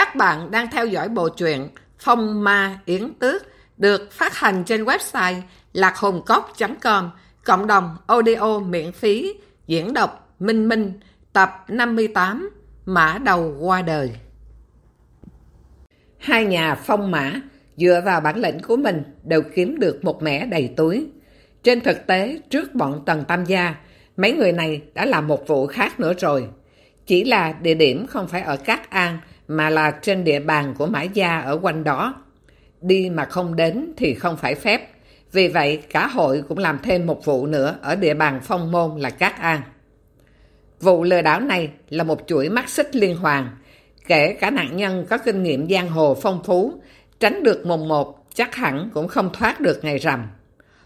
Các bạn đang theo dõi bộ truyện Phong Ma Yến Tước được phát hành trên website lạc.hồn.com cộng đồng audio miễn phí diễn đọc Minh Minh tập 58 Mã Đầu Qua Đời Hai nhà phong mã dựa vào bản lĩnh của mình đều kiếm được một mẻ đầy túi. Trên thực tế, trước bọn Tần Tam Gia, mấy người này đã làm một vụ khác nữa rồi. Chỉ là địa điểm không phải ở Cát An mà là trên địa bàn của Mã Gia ở quanh đó. Đi mà không đến thì không phải phép. Vì vậy, cả hội cũng làm thêm một vụ nữa ở địa bàn phong môn là Cát An. Vụ lừa đảo này là một chuỗi mắt xích liên hoàn. Kể cả nạn nhân có kinh nghiệm giang hồ phong phú, tránh được mùng một chắc hẳn cũng không thoát được ngày rằm.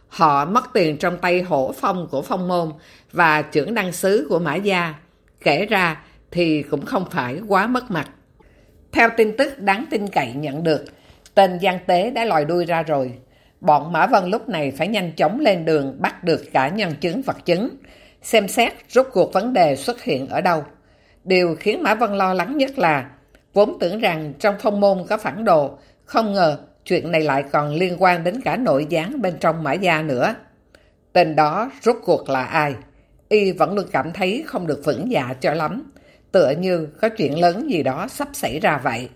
Họ mất tiền trong tay hổ phong của phong môn và trưởng đăng sứ của Mã Gia. Kể ra thì cũng không phải quá mất mặt. Theo tin tức đáng tin cậy nhận được, tên Giang Tế đã lòi đuôi ra rồi. Bọn Mã Vân lúc này phải nhanh chóng lên đường bắt được cả nhân chứng vật chứng, xem xét rốt cuộc vấn đề xuất hiện ở đâu. Điều khiến Mã Vân lo lắng nhất là vốn tưởng rằng trong phong môn có phản đồ, không ngờ chuyện này lại còn liên quan đến cả nội gián bên trong Mã Gia nữa. Tên đó rốt cuộc là ai? Y vẫn luôn cảm thấy không được vững dạ cho lắm tựa như có chuyện lớn gì đó sắp xảy ra vậy.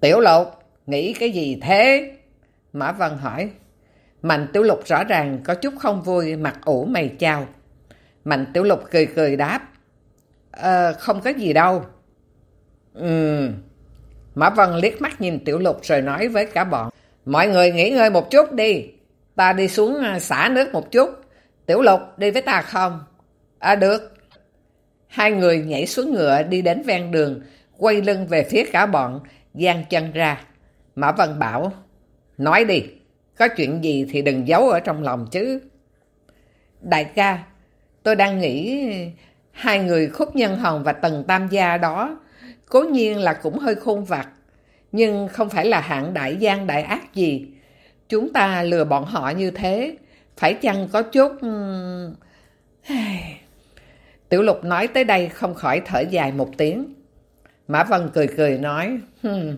Tiểu lục, nghĩ cái gì thế? Mã Văn hỏi. Mạnh Tiểu Lục rõ ràng có chút không vui, mặt ủ mày chào. Mạnh Tiểu Lục cười cười đáp. Ờ, không có gì đâu. Ừm. Mã Văn liếc mắt nhìn Tiểu Lục rồi nói với cả bọn. Mọi người nghỉ ngơi một chút đi. Ta đi xuống à, xả nước một chút. Tiểu Lục đi với ta không? À được. Hai người nhảy xuống ngựa đi đến ven đường, quay lưng về phía cả bọn, gian chân ra. Mã Văn bảo, nói đi, có chuyện gì thì đừng giấu ở trong lòng chứ. Đại ca, tôi đang nghĩ hai người Khúc Nhân Hồng và Tần Tam Gia đó cố nhiên là cũng hơi khôn vặt, nhưng không phải là hạng đại gian đại ác gì. Chúng ta lừa bọn họ như thế, phải chăng có chút... Tiểu lục nói tới đây không khỏi thở dài một tiếng. Mã Vân cười cười nói, hmm.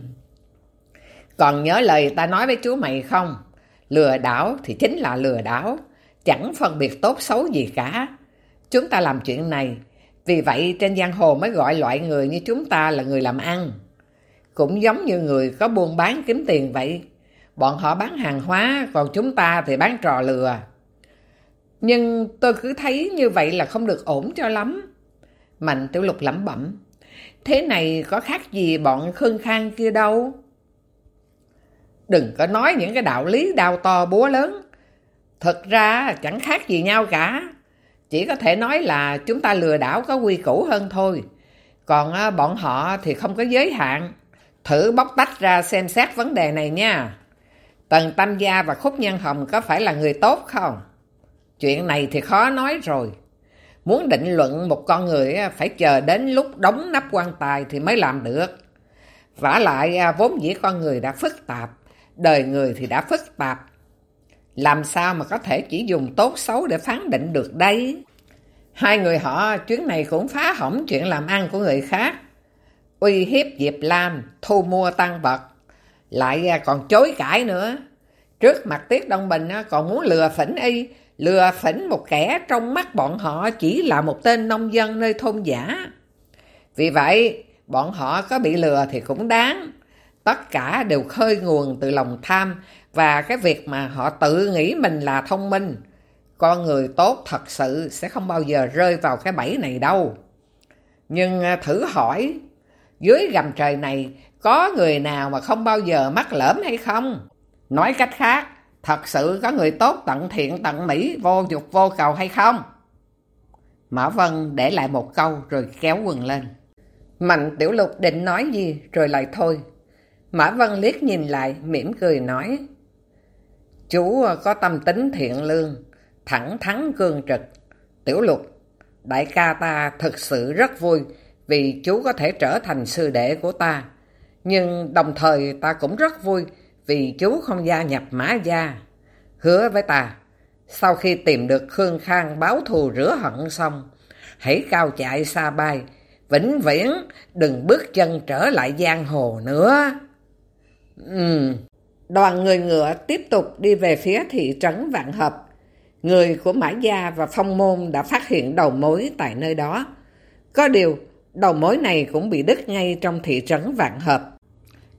Còn nhớ lời ta nói với chú mày không? Lừa đảo thì chính là lừa đảo, chẳng phân biệt tốt xấu gì cả. Chúng ta làm chuyện này, vì vậy trên giang hồ mới gọi loại người như chúng ta là người làm ăn. Cũng giống như người có buôn bán kiếm tiền vậy. Bọn họ bán hàng hóa, còn chúng ta thì bán trò lừa. Nhưng tôi cứ thấy như vậy là không được ổn cho lắm. Mạnh tiểu lục lẩm bẩm. Thế này có khác gì bọn khương khang kia đâu. Đừng có nói những cái đạo lý đau to búa lớn. Thật ra chẳng khác gì nhau cả. Chỉ có thể nói là chúng ta lừa đảo có quy củ hơn thôi. Còn à, bọn họ thì không có giới hạn. Thử bóc tách ra xem xét vấn đề này nha. Tần Tam Gia và Khúc Nhân Hồng có phải là người tốt không? Chuyện này thì khó nói rồi. Muốn định luận một con người phải chờ đến lúc đóng nắp quan tài thì mới làm được. vả lại à, vốn dĩ con người đã phức tạp, đời người thì đã phức tạp. Làm sao mà có thể chỉ dùng tốt xấu để phán định được đây? Hai người họ chuyến này cũng phá hỏng chuyện làm ăn của người khác. Uy hiếp Diệp Lam, thu mua tăng vật. Lại à, còn chối cãi nữa. Trước mặt Tiết Đông Bình còn muốn lừa phỉnh y, lừa phỉnh một kẻ trong mắt bọn họ chỉ là một tên nông dân nơi thôn giả. Vì vậy, bọn họ có bị lừa thì cũng đáng. Tất cả đều khơi nguồn từ lòng tham và cái việc mà họ tự nghĩ mình là thông minh. Con người tốt thật sự sẽ không bao giờ rơi vào cái bẫy này đâu. Nhưng à, thử hỏi, dưới gầm trời này có người nào mà không bao giờ mắc lỡm hay không? Nói cách khác, Thật sự có người tốt tận thiện tận mỹ vô dục vô cầu hay không? Mã Vân để lại một câu rồi kéo quần lên. Mạnh Tiểu Lục định nói gì rồi lại thôi. Mã Vân liếc nhìn lại mỉm cười nói. Chú có tâm tính thiện lương, thẳng thắn cương trực. Tiểu Lục, đại ca ta thực sự rất vui vì chú có thể trở thành sư đệ của ta. Nhưng đồng thời ta cũng rất vui vì chú không gia nhập mã gia. Hứa với ta, sau khi tìm được Khương Khang báo thù rửa hận xong, hãy cao chạy xa bay, vĩnh viễn đừng bước chân trở lại giang hồ nữa. Ừ. đoàn người ngựa tiếp tục đi về phía thị trấn Vạn Hợp. Người của Mã Gia và Phong Môn đã phát hiện đầu mối tại nơi đó. Có điều, đầu mối này cũng bị đứt ngay trong thị trấn Vạn Hợp.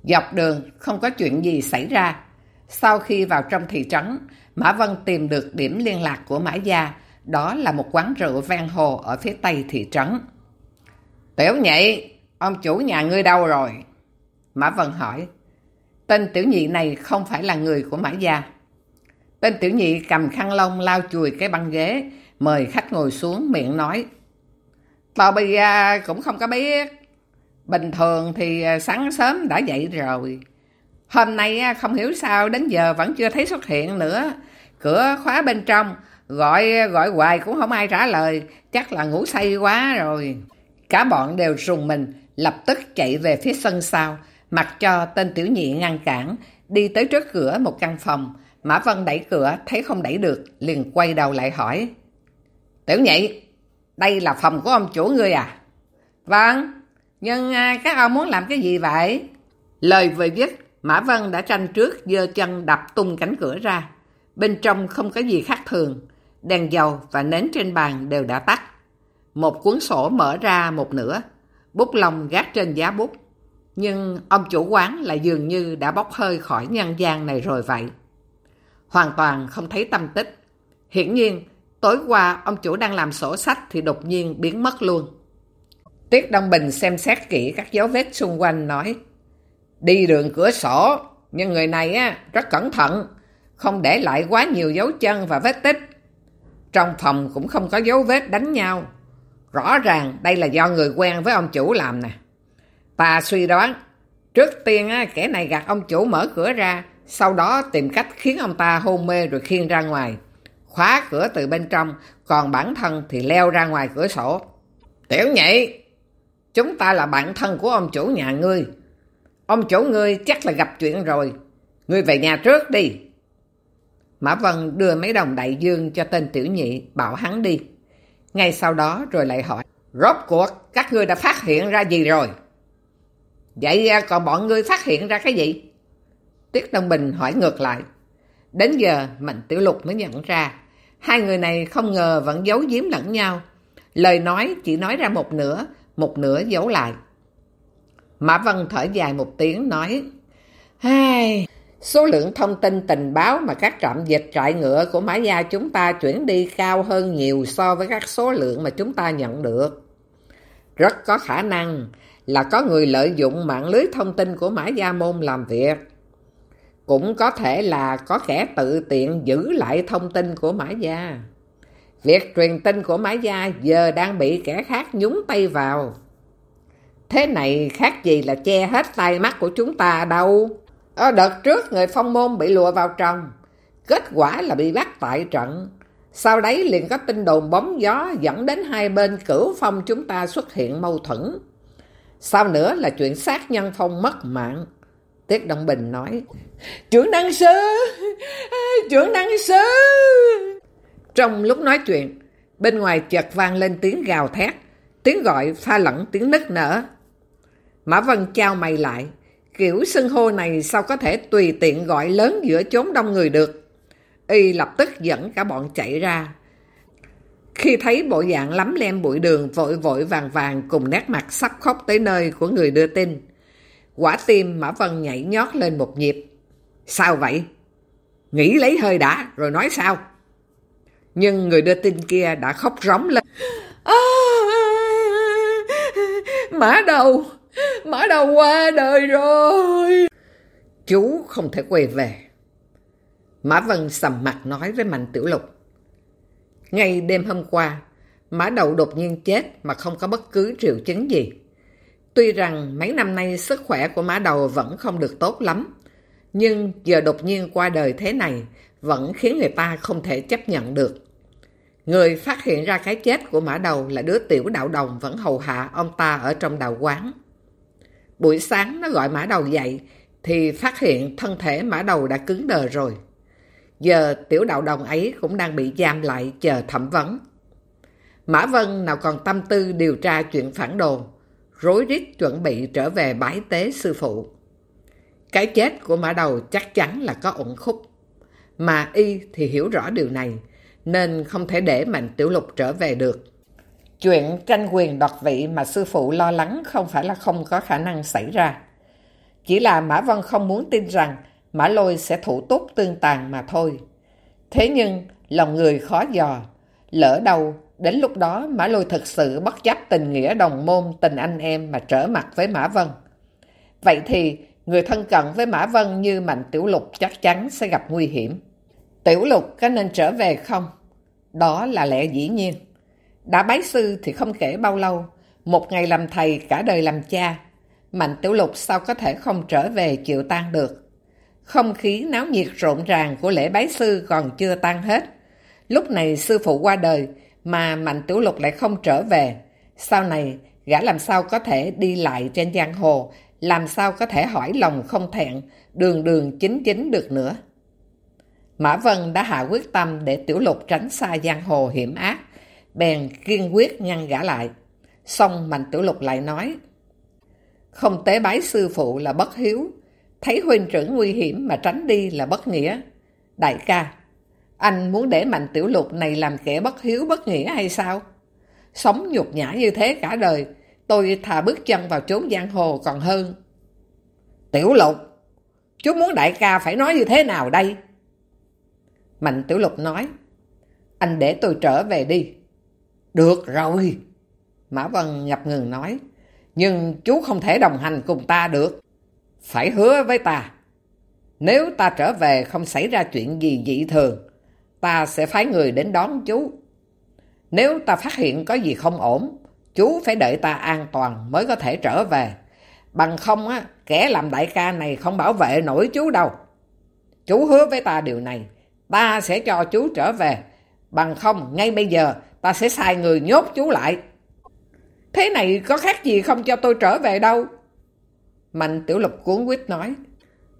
Dọc đường không có chuyện gì xảy ra. Sau khi vào trong thị trấn, Mã Vân tìm được điểm liên lạc của Mã Gia, đó là một quán rượu ven hồ ở phía tây thị trấn. Tiểu nhị, ông chủ nhà ngươi đâu rồi? Mã Vân hỏi. Tên tiểu nhị này không phải là người của Mã Gia. Tên tiểu nhị cầm khăn lông lao chùi cái băng ghế, mời khách ngồi xuống miệng nói. Tao bây giờ cũng không có biết. Bình thường thì à, sáng sớm đã dậy rồi. Hôm nay à, không hiểu sao đến giờ vẫn chưa thấy xuất hiện nữa. Cửa khóa bên trong, gọi à, gọi hoài cũng không ai trả lời, chắc là ngủ say quá rồi. Cả bọn đều rùng mình, lập tức chạy về phía sân sau, mặc cho tên tiểu nhị ngăn cản, đi tới trước cửa một căn phòng. Mã Vân đẩy cửa, thấy không đẩy được, liền quay đầu lại hỏi. Tiểu nhị, đây là phòng của ông chủ ngươi à? Vâng, nhưng à, các ông muốn làm cái gì vậy? Lời vừa dứt, Mã Vân đã tranh trước, giơ chân đập tung cánh cửa ra. Bên trong không có gì khác thường, đèn dầu và nến trên bàn đều đã tắt. Một cuốn sổ mở ra một nửa, bút lông gác trên giá bút. Nhưng ông chủ quán lại dường như đã bốc hơi khỏi nhân gian này rồi vậy. Hoàn toàn không thấy tâm tích. Hiển nhiên, tối qua ông chủ đang làm sổ sách thì đột nhiên biến mất luôn. Tiết Đông Bình xem xét kỹ các dấu vết xung quanh nói Đi đường cửa sổ, nhưng người này á, rất cẩn thận, không để lại quá nhiều dấu chân và vết tích. Trong phòng cũng không có dấu vết đánh nhau. Rõ ràng đây là do người quen với ông chủ làm nè. Ta suy đoán, trước tiên á, kẻ này gạt ông chủ mở cửa ra, sau đó tìm cách khiến ông ta hôn mê rồi khiêng ra ngoài. Khóa cửa từ bên trong, còn bản thân thì leo ra ngoài cửa sổ. Tiểu nhị, chúng ta là bạn thân của ông chủ nhà ngươi. Ông chủ ngươi chắc là gặp chuyện rồi. Ngươi về nhà trước đi. Mã Vân đưa mấy đồng đại dương cho tên tiểu nhị, bảo hắn đi. Ngay sau đó rồi lại hỏi, rốt cuộc các ngươi đã phát hiện ra gì rồi? Vậy à, còn bọn ngươi phát hiện ra cái gì? Tiết Đông Bình hỏi ngược lại. Đến giờ Mạnh Tiểu Lục mới nhận ra, hai người này không ngờ vẫn giấu giếm lẫn nhau. Lời nói chỉ nói ra một nửa, một nửa giấu lại. Mã Vân thở dài một tiếng nói, Hai, số lượng thông tin tình báo mà các trạm dịch trại ngựa của Mã Gia chúng ta chuyển đi cao hơn nhiều so với các số lượng mà chúng ta nhận được. Rất có khả năng là có người lợi dụng mạng lưới thông tin của Mã Gia Môn làm việc. Cũng có thể là có kẻ tự tiện giữ lại thông tin của Mã Gia. Việc truyền tin của Mã Gia giờ đang bị kẻ khác nhúng tay vào. Thế này khác gì là che hết tay mắt của chúng ta đâu. Ở đợt trước người phong môn bị lùa vào trong. Kết quả là bị bắt tại trận. Sau đấy liền có tin đồn bóng gió dẫn đến hai bên cửu phong chúng ta xuất hiện mâu thuẫn. Sau nữa là chuyện sát nhân phong mất mạng. Tiết Đông Bình nói, Trưởng đăng sư! Trưởng đăng sư! Trong lúc nói chuyện, bên ngoài chợt vang lên tiếng gào thét, tiếng gọi pha lẫn tiếng nức nở. Mã Vân trao mày lại, kiểu xưng hô này sao có thể tùy tiện gọi lớn giữa chốn đông người được. Y lập tức dẫn cả bọn chạy ra. Khi thấy bộ dạng lắm lem bụi đường vội vội vàng vàng cùng nét mặt sắp khóc tới nơi của người đưa tin, quả tim Mã Vân nhảy nhót lên một nhịp. Sao vậy? Nghĩ lấy hơi đã, rồi nói sao? Nhưng người đưa tin kia đã khóc rống lên. À, mã đầu, mã đầu qua đời rồi. Chú không thể quay về. Mã Vân sầm mặt nói với Mạnh Tiểu Lục. Ngay đêm hôm qua, mã đầu đột nhiên chết mà không có bất cứ triệu chứng gì. Tuy rằng mấy năm nay sức khỏe của mã đầu vẫn không được tốt lắm, nhưng giờ đột nhiên qua đời thế này vẫn khiến người ta không thể chấp nhận được. Người phát hiện ra cái chết của mã đầu là đứa tiểu đạo đồng vẫn hầu hạ ông ta ở trong đạo quán. Buổi sáng nó gọi mã đầu dậy thì phát hiện thân thể mã đầu đã cứng đờ rồi. Giờ tiểu đạo đồng ấy cũng đang bị giam lại chờ thẩm vấn. Mã Vân nào còn tâm tư điều tra chuyện phản đồ, rối rít chuẩn bị trở về bái tế sư phụ. Cái chết của mã đầu chắc chắn là có ổn khúc. Mà y thì hiểu rõ điều này, nên không thể để Mạnh Tiểu Lục trở về được. Chuyện tranh quyền đoạt vị mà sư phụ lo lắng không phải là không có khả năng xảy ra. Chỉ là Mã Vân không muốn tin rằng Mã Lôi sẽ thủ tốt tương tàn mà thôi. Thế nhưng, lòng người khó dò. Lỡ đâu, đến lúc đó Mã Lôi thực sự bất chấp tình nghĩa đồng môn, tình anh em mà trở mặt với Mã Vân. Vậy thì, người thân cận với Mã Vân như Mạnh Tiểu Lục chắc chắn sẽ gặp nguy hiểm. Tiểu Lục có nên trở về không? Đó là lẽ dĩ nhiên. Đã bái sư thì không kể bao lâu, một ngày làm thầy cả đời làm cha. Mạnh Tiểu Lục sao có thể không trở về chịu tan được. Không khí náo nhiệt rộn ràng của lễ bái sư còn chưa tan hết. Lúc này sư phụ qua đời mà Mạnh Tiểu Lục lại không trở về. Sau này, gã làm sao có thể đi lại trên giang hồ, làm sao có thể hỏi lòng không thẹn, đường đường chính chính được nữa. Mã Vân đã hạ quyết tâm để Tiểu Lục tránh xa giang hồ hiểm ác, bèn kiên quyết ngăn gã lại. Xong Mạnh Tiểu Lục lại nói, không tế bái sư phụ là bất hiếu, thấy huynh trưởng nguy hiểm mà tránh đi là bất nghĩa. Đại ca, anh muốn để Mạnh Tiểu Lục này làm kẻ bất hiếu bất nghĩa hay sao? Sống nhục nhã như thế cả đời, tôi thà bước chân vào chốn giang hồ còn hơn. Tiểu Lục, chú muốn đại ca phải nói như thế nào đây? Mạnh Tiểu Lục nói, anh để tôi trở về đi. Được rồi. Mã Vân ngập ngừng nói, nhưng chú không thể đồng hành cùng ta được. Phải hứa với ta. Nếu ta trở về không xảy ra chuyện gì dị thường, ta sẽ phái người đến đón chú. Nếu ta phát hiện có gì không ổn, chú phải đợi ta an toàn mới có thể trở về. Bằng không, á, kẻ làm đại ca này không bảo vệ nổi chú đâu. Chú hứa với ta điều này, ta sẽ cho chú trở về. Bằng không, ngay bây giờ, ta sẽ sai người nhốt chú lại. Thế này có khác gì không cho tôi trở về đâu. Mạnh Tiểu Lục cuốn quýt nói.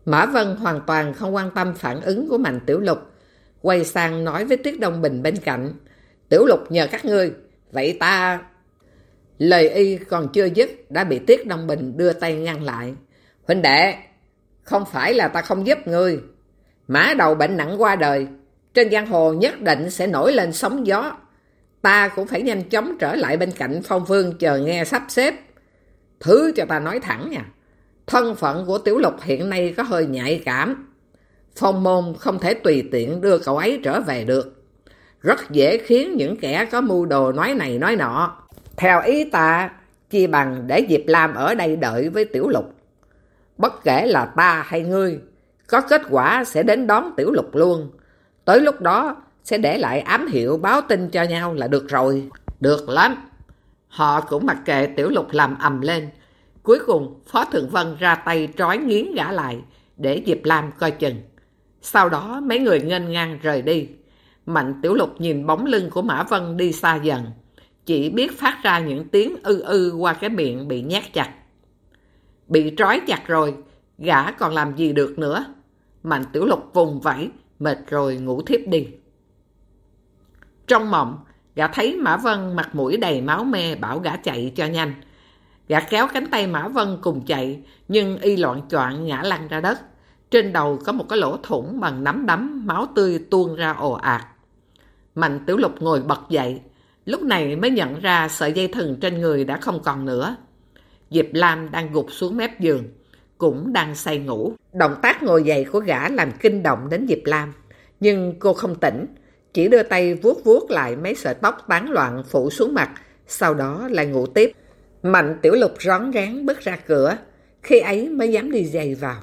Mã Vân hoàn toàn không quan tâm phản ứng của Mạnh Tiểu Lục. Quay sang nói với Tiết Đông Bình bên cạnh. Tiểu Lục nhờ các ngươi, vậy ta... Lời y còn chưa dứt đã bị Tiết Đông Bình đưa tay ngăn lại. Huynh đệ, không phải là ta không giúp ngươi. Mã đầu bệnh nặng qua đời, trên giang hồ nhất định sẽ nổi lên sóng gió. Ta cũng phải nhanh chóng trở lại bên cạnh Phong vương chờ nghe sắp xếp. Thứ cho ta nói thẳng nha. Thân phận của Tiểu Lục hiện nay có hơi nhạy cảm. Phong môn không thể tùy tiện đưa cậu ấy trở về được. Rất dễ khiến những kẻ có mưu đồ nói này nói nọ. Theo ý ta, chi bằng để Diệp Lam ở đây đợi với Tiểu Lục. Bất kể là ta hay ngươi, có kết quả sẽ đến đón Tiểu Lục luôn. Tới lúc đó sẽ để lại ám hiệu báo tin cho nhau là được rồi. Được lắm. Họ cũng mặc kệ Tiểu Lục làm ầm lên. Cuối cùng, Phó Thượng Vân ra tay trói nghiến gã lại để Diệp Lam coi chừng. Sau đó, mấy người nghênh ngang rời đi. Mạnh Tiểu Lục nhìn bóng lưng của Mã Vân đi xa dần. Chỉ biết phát ra những tiếng ư ư qua cái miệng bị nhát chặt. Bị trói chặt rồi, gã còn làm gì được nữa. Mạnh Tiểu Lục vùng vẫy, mệt rồi ngủ thiếp đi. Trong mộng, gã thấy Mã Vân mặt mũi đầy máu me bảo gã chạy cho nhanh. Gã kéo cánh tay Mã Vân cùng chạy, nhưng y loạn choạng ngã lăn ra đất. Trên đầu có một cái lỗ thủng bằng nắm đấm, máu tươi tuôn ra ồ ạt. Mạnh Tiểu Lục ngồi bật dậy, lúc này mới nhận ra sợi dây thừng trên người đã không còn nữa. Diệp Lam đang gục xuống mép giường, cũng đang say ngủ. Động tác ngồi dậy của gã làm kinh động đến Diệp Lam, nhưng cô không tỉnh, chỉ đưa tay vuốt vuốt lại mấy sợi tóc tán loạn phủ xuống mặt, sau đó lại ngủ tiếp. Mạnh tiểu lục rón rén bước ra cửa, khi ấy mới dám đi giày vào.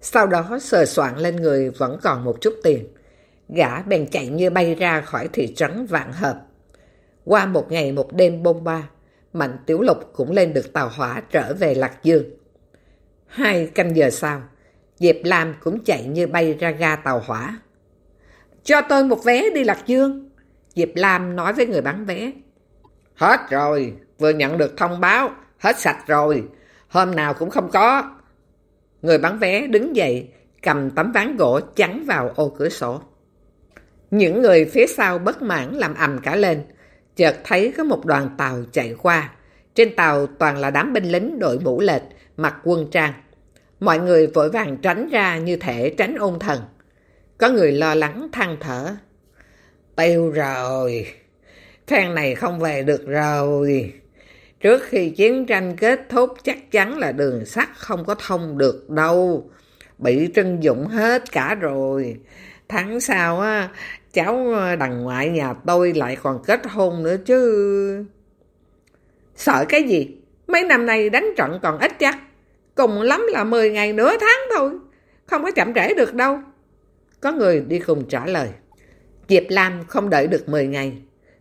Sau đó sờ soạn lên người vẫn còn một chút tiền. Gã bèn chạy như bay ra khỏi thị trấn Vạn Hợp. Qua một ngày một đêm bông ba, Mạnh Tiểu Lục cũng lên được tàu hỏa trở về Lạc Dương. Hai canh giờ sau, Diệp Lam cũng chạy như bay ra ga tàu hỏa. Cho tôi một vé đi Lạc Dương. Diệp Lam nói với người bán vé. Hết rồi, vừa nhận được thông báo, hết sạch rồi, hôm nào cũng không có. Người bán vé đứng dậy, cầm tấm ván gỗ chắn vào ô cửa sổ. Những người phía sau bất mãn làm ầm cả lên, chợt thấy có một đoàn tàu chạy qua, trên tàu toàn là đám binh lính đội mũ lệch, mặc quân trang. Mọi người vội vàng tránh ra như thể tránh ôn thần. Có người lo lắng than thở. Tiêu rồi, phen này không về được rồi. Trước khi chiến tranh kết thúc chắc chắn là đường sắt không có thông được đâu. Bị trưng dụng hết cả rồi. Tháng sau á, cháu đằng ngoại nhà tôi lại còn kết hôn nữa chứ. Sợ cái gì? Mấy năm nay đánh trận còn ít chắc. Cùng lắm là 10 ngày nửa tháng thôi. Không có chậm trễ được đâu. Có người đi cùng trả lời. Diệp Lam không đợi được 10 ngày.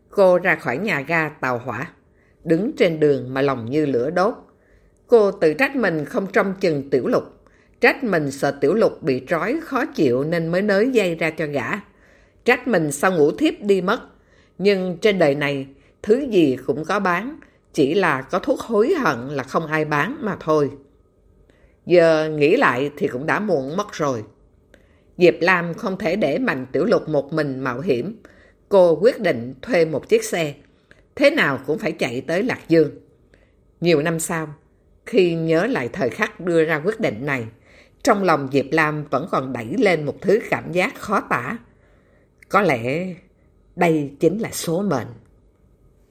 Cô ra khỏi nhà ga tàu hỏa. Đứng trên đường mà lòng như lửa đốt. Cô tự trách mình không trông chừng tiểu lục. Trách mình sợ tiểu lục bị trói khó chịu nên mới nới dây ra cho gã. Trách mình sao ngủ thiếp đi mất. Nhưng trên đời này, thứ gì cũng có bán. Chỉ là có thuốc hối hận là không ai bán mà thôi. Giờ nghĩ lại thì cũng đã muộn mất rồi. Diệp Lam không thể để Mạnh Tiểu Lục một mình mạo hiểm. Cô quyết định thuê một chiếc xe. Thế nào cũng phải chạy tới Lạc Dương. Nhiều năm sau, khi nhớ lại thời khắc đưa ra quyết định này, trong lòng Diệp Lam vẫn còn đẩy lên một thứ cảm giác khó tả. Có lẽ đây chính là số mệnh.